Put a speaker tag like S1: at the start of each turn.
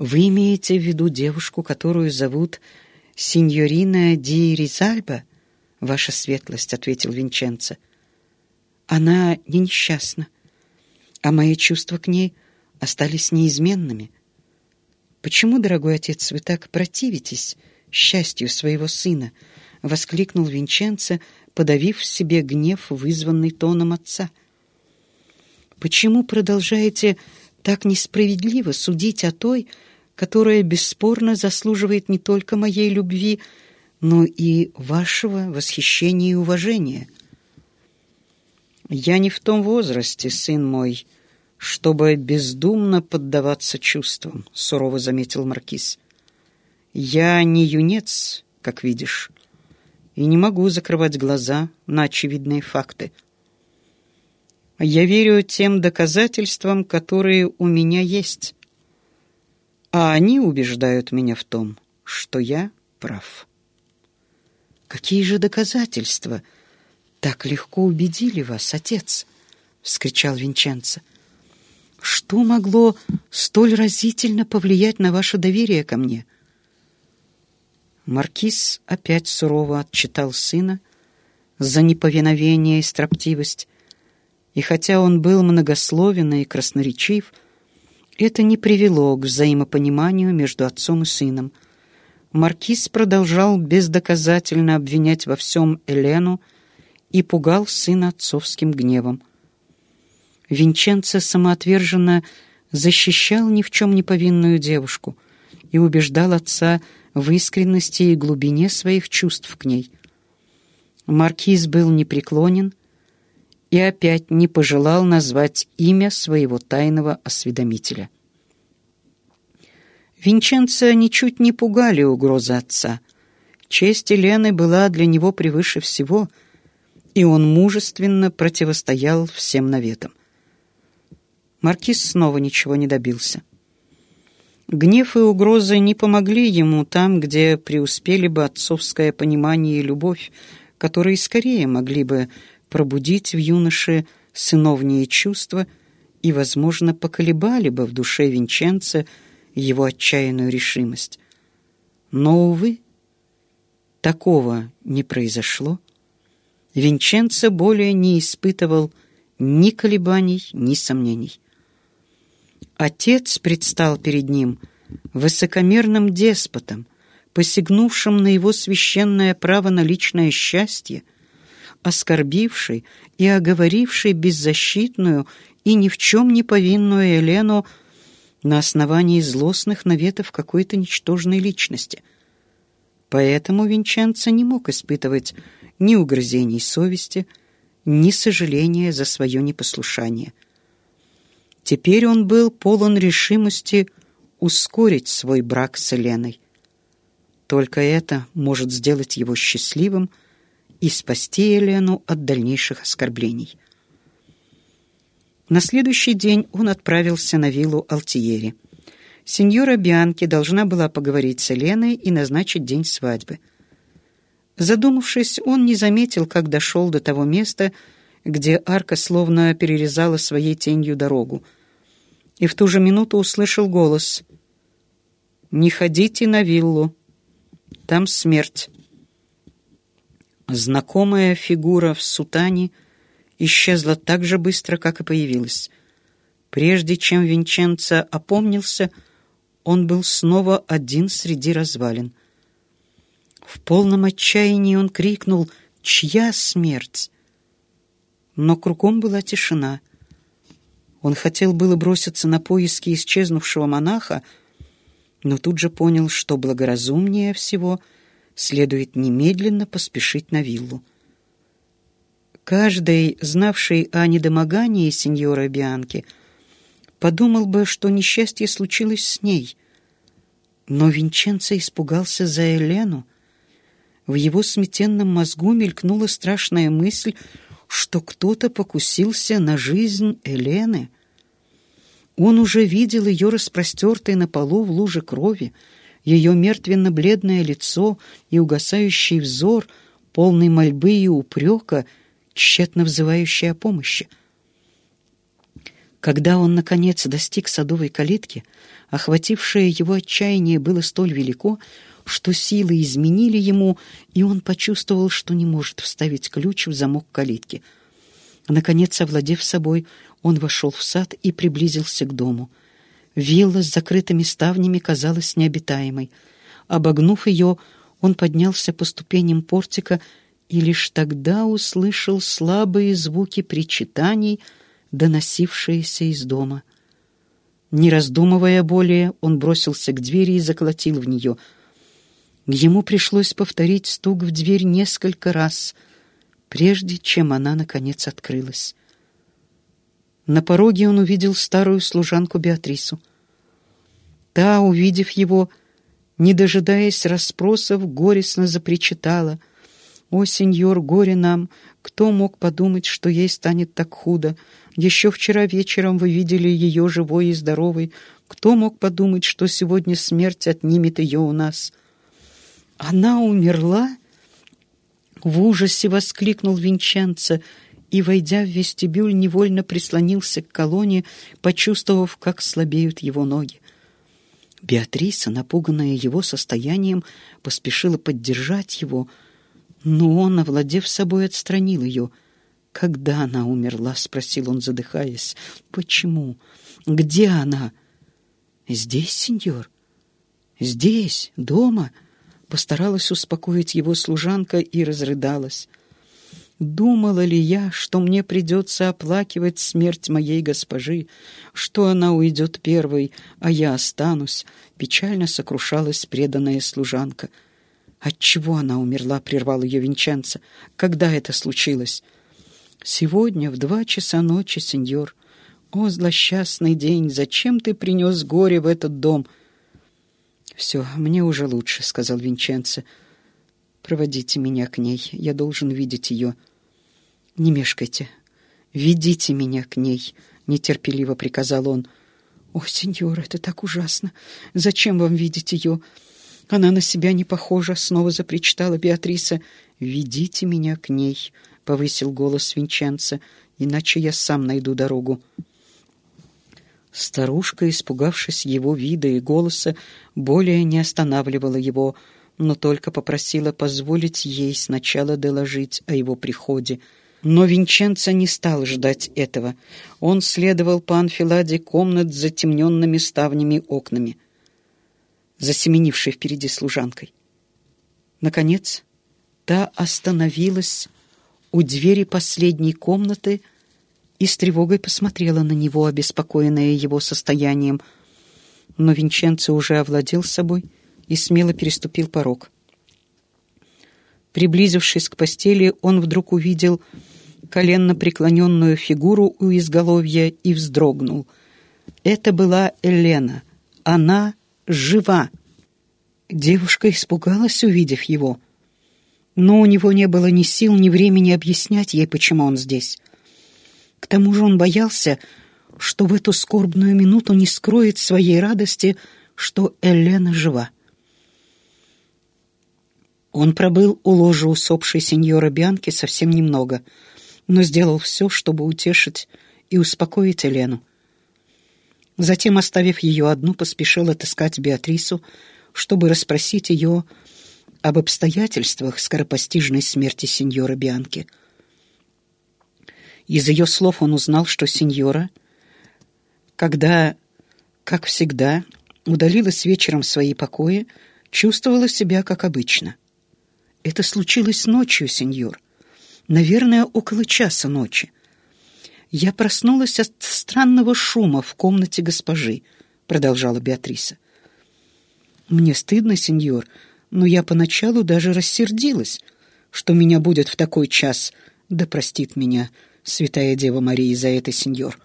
S1: «Вы имеете в виду девушку, которую зовут синьорина Ди Ризальба?» «Ваша светлость», — ответил Винченцо. «Она не несчастна, а мои чувства к ней остались неизменными. Почему, дорогой отец, вы так противитесь счастью своего сына?» — воскликнул Винченцо, подавив в себе гнев, вызванный тоном отца. «Почему продолжаете так несправедливо судить о той, которая бесспорно заслуживает не только моей любви, но и вашего восхищения и уважения. «Я не в том возрасте, сын мой, чтобы бездумно поддаваться чувствам», — сурово заметил Маркиз. «Я не юнец, как видишь, и не могу закрывать глаза на очевидные факты. Я верю тем доказательствам, которые у меня есть» а они убеждают меня в том, что я прав. «Какие же доказательства так легко убедили вас, отец?» — вскричал Винченцо. «Что могло столь разительно повлиять на ваше доверие ко мне?» Маркиз опять сурово отчитал сына за неповиновение и строптивость, и хотя он был многословен и красноречив, — это не привело к взаимопониманию между отцом и сыном. Маркиз продолжал бездоказательно обвинять во всем Элену и пугал сына отцовским гневом. Винченцо самоотверженно защищал ни в чем не повинную девушку и убеждал отца в искренности и глубине своих чувств к ней. Маркиз был непреклонен и опять не пожелал назвать имя своего тайного осведомителя. Винченца ничуть не пугали угрозы отца. Честь Елены была для него превыше всего, и он мужественно противостоял всем наветам. Маркиз снова ничего не добился. Гнев и угрозы не помогли ему там, где преуспели бы отцовское понимание и любовь, которые скорее могли бы пробудить в юноше сыновние чувства и, возможно, поколебали бы в душе Винченца его отчаянную решимость. Но, увы, такого не произошло. Винченцо более не испытывал ни колебаний, ни сомнений. Отец предстал перед ним высокомерным деспотом, посягнувшим на его священное право на личное счастье, оскорбивший и оговоривший беззащитную и ни в чем не повинную Елену на основании злостных наветов какой-то ничтожной личности. Поэтому Винченцо не мог испытывать ни угрызений совести, ни сожаления за свое непослушание. Теперь он был полон решимости ускорить свой брак с Еленой. Только это может сделать его счастливым и спасти Елену от дальнейших оскорблений. На следующий день он отправился на виллу Алтиери. Сеньора Бианки должна была поговорить с Еленой и назначить день свадьбы. Задумавшись, он не заметил, как дошел до того места, где арка словно перерезала своей тенью дорогу. И в ту же минуту услышал голос «Не ходите на виллу, там смерть». Знакомая фигура в сутане — исчезла так же быстро, как и появилась. Прежде чем Винченцо опомнился, он был снова один среди развалин. В полном отчаянии он крикнул «Чья смерть?». Но кругом была тишина. Он хотел было броситься на поиски исчезнувшего монаха, но тут же понял, что благоразумнее всего следует немедленно поспешить на виллу. Каждый, знавший о недомогании сеньора Бианки, подумал бы, что несчастье случилось с ней. Но Винченцо испугался за Елену. В его сметенном мозгу мелькнула страшная мысль, что кто-то покусился на жизнь Елены. Он уже видел ее распростертой на полу в луже крови, ее мертвенно-бледное лицо и угасающий взор, полный мольбы и упрека — тщетно взывающий о помощи. Когда он, наконец, достиг садовой калитки, Охватившее его отчаяние было столь велико, что силы изменили ему, и он почувствовал, что не может вставить ключ в замок калитки. Наконец, овладев собой, он вошел в сад и приблизился к дому. Вилла с закрытыми ставнями казалась необитаемой. Обогнув ее, он поднялся по ступеням портика и лишь тогда услышал слабые звуки причитаний, доносившиеся из дома. Не раздумывая более, он бросился к двери и заколотил в нее. Ему пришлось повторить стук в дверь несколько раз, прежде чем она, наконец, открылась. На пороге он увидел старую служанку Беатрису. Та, увидев его, не дожидаясь расспросов, горестно запричитала. «О, сеньор, горе нам! Кто мог подумать, что ей станет так худо? Еще вчера вечером вы видели ее живой и здоровой. Кто мог подумать, что сегодня смерть отнимет ее у нас?» «Она умерла?» В ужасе воскликнул Винченцо и, войдя в вестибюль, невольно прислонился к колонне, почувствовав, как слабеют его ноги. Беатриса, напуганная его состоянием, поспешила поддержать его, но он, овладев собой, отстранил ее. «Когда она умерла?» — спросил он, задыхаясь. «Почему? Где она?» «Здесь, сеньор. Здесь, дома». Постаралась успокоить его служанка и разрыдалась. Думала ли я, что мне придется оплакивать смерть моей госпожи, что она уйдет первой, а я останусь? Печально сокрушалась преданная служанка. Отчего она умерла, прервал ее Винченцо. Когда это случилось? Сегодня в два часа ночи, сеньор. О, злосчастный день, зачем ты принес горе в этот дом? Все, мне уже лучше, сказал Винченцо. Проводите меня к ней, я должен видеть ее. «Не мешкайте. Ведите меня к ней», — нетерпеливо приказал он. «О, сеньор, это так ужасно! Зачем вам видеть ее? Она на себя не похожа», — снова запричитала Беатриса. «Ведите меня к ней», — повысил голос Винченца, «иначе я сам найду дорогу». Старушка, испугавшись его вида и голоса, более не останавливала его, но только попросила позволить ей сначала доложить о его приходе — но Винченцо не стал ждать этого. Он следовал по анфиладе комнат с затемненными ставнями окнами, засеменившей впереди служанкой. Наконец, та остановилась у двери последней комнаты и с тревогой посмотрела на него, обеспокоенная его состоянием. Но Винченцо уже овладел собой и смело переступил порог. Приблизившись к постели, он вдруг увидел коленно преклоненную фигуру у изголовья и вздрогнул. Это была Елена. Она жива. Девушка испугалась, увидев его. Но у него не было ни сил, ни времени объяснять ей, почему он здесь. К тому же он боялся, что в эту скорбную минуту не скроет своей радости, что Елена жива. Он пробыл у ложа усопшей сеньора Бианки совсем немного — но сделал все, чтобы утешить и успокоить Елену. Затем, оставив ее одну, поспешил отыскать Беатрису, чтобы расспросить ее об обстоятельствах скоропостижной смерти сеньора Бианки. Из ее слов он узнал, что сеньора, когда, как всегда, удалилась вечером в свои покои, чувствовала себя как обычно. «Это случилось ночью, сеньор», наверное, около часа ночи. Я проснулась от странного шума в комнате госпожи, продолжала Беатриса. Мне стыдно, сеньор, но я поначалу даже рассердилась, что меня будет в такой час. Да простит меня святая Дева Мария за это, сеньор.